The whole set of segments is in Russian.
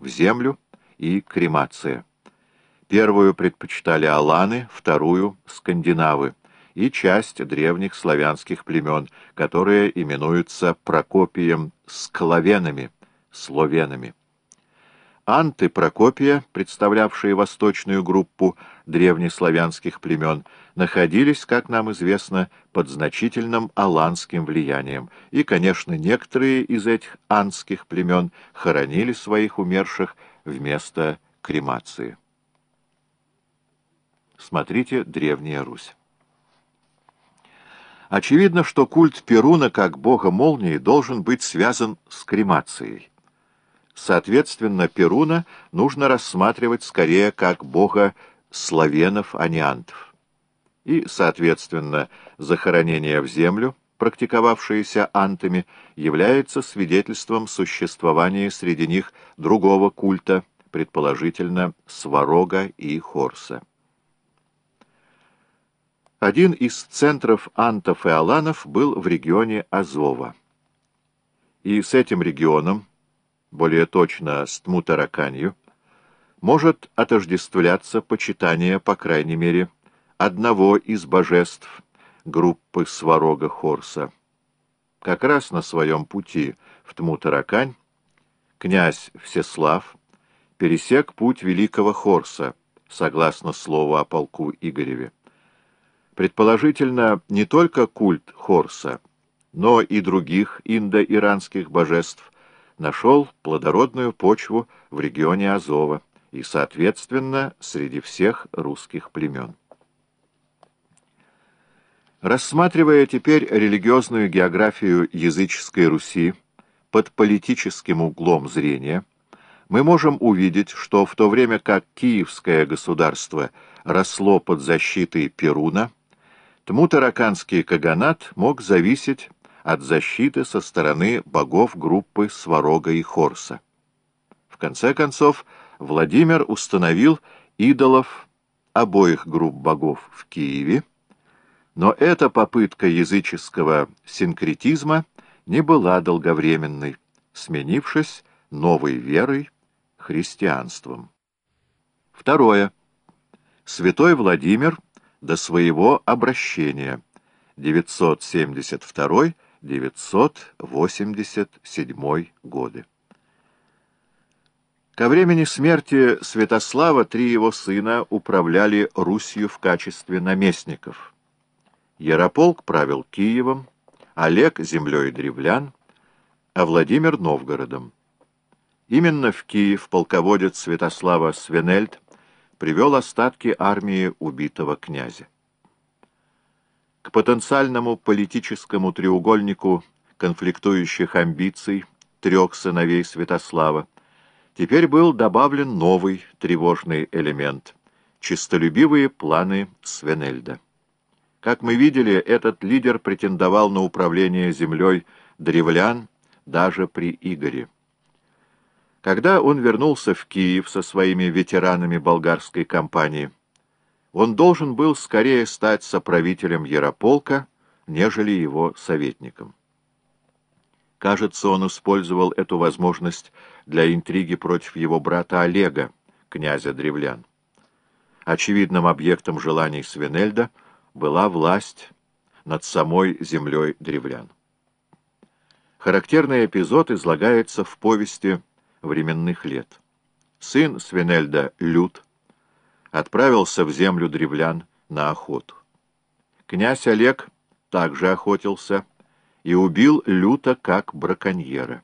в землю и кремация. Первую предпочитали аланы, вторую — скандинавы и часть древних славянских племен, которые именуются Прокопием склавенами, словенами. Анты Прокопия, представлявшие восточную группу древнеславянских племен, находились, как нам известно, под значительным аланским влиянием, и, конечно, некоторые из этих анских племен хоронили своих умерших вместо кремации. Смотрите «Древняя Русь». Очевидно, что культ Перуна как бога молнии должен быть связан с кремацией. Соответственно, Перуна нужно рассматривать скорее как бога славенов, а не антов. И, соответственно, захоронение в землю, практиковавшееся антами, является свидетельством существования среди них другого культа, предположительно, Сварога и Хорса. Один из центров антов и аланов был в регионе Азова. И с этим регионом более точно с Тмутараканью, может отождествляться почитание, по крайней мере, одного из божеств группы Сварога Хорса. Как раз на своем пути в Тмутаракань князь Всеслав пересек путь великого Хорса, согласно слову о полку Игореве. Предположительно, не только культ Хорса, но и других индо-иранских божеств нашел плодородную почву в регионе Азова и, соответственно, среди всех русских племен. Рассматривая теперь религиозную географию языческой Руси под политическим углом зрения, мы можем увидеть, что в то время как Киевское государство росло под защитой Перуна, Тмутараканский каганат мог зависеть от защиты со стороны богов группы Сварога и Хорса. В конце концов, Владимир установил идолов обоих групп богов в Киеве, но эта попытка языческого синкретизма не была долговременной, сменившись новой верой, христианством. Второе. Святой Владимир до своего обращения, 972 987 годы. Ко времени смерти Святослава три его сына управляли Русью в качестве наместников. Ярополк правил Киевом, Олег — землей древлян, а Владимир — Новгородом. Именно в Киев полководец Святослава Свенельд привел остатки армии убитого князя. К потенциальному политическому треугольнику конфликтующих амбиций трех сыновей Святослава теперь был добавлен новый тревожный элемент — чистолюбивые планы Свенельда. Как мы видели, этот лидер претендовал на управление землей древлян даже при Игоре. Когда он вернулся в Киев со своими ветеранами болгарской кампании, он должен был скорее стать соправителем Ярополка, нежели его советником. Кажется, он использовал эту возможность для интриги против его брата Олега, князя Древлян. Очевидным объектом желаний Свинельда была власть над самой землей древлян. Характерный эпизод излагается в повести временных лет. Сын Свинельда, Люд, отправился в землю древлян на охоту. Князь Олег также охотился и убил люто как браконьера.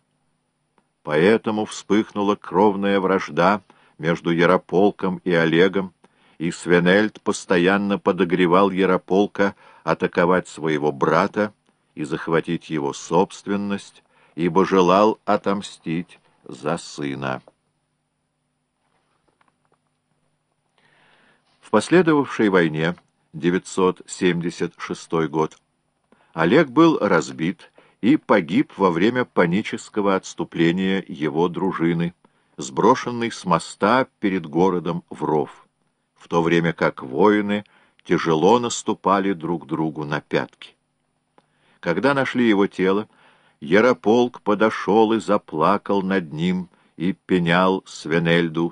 Поэтому вспыхнула кровная вражда между Ярополком и Олегом, и Свенельд постоянно подогревал Ярополка атаковать своего брата и захватить его собственность, ибо желал отомстить за сына. В последовавшей войне, 976 год, Олег был разбит и погиб во время панического отступления его дружины, сброшенной с моста перед городом Вров, в то время как воины тяжело наступали друг другу на пятки. Когда нашли его тело, Ярополк подошел и заплакал над ним, и пенял Свенельду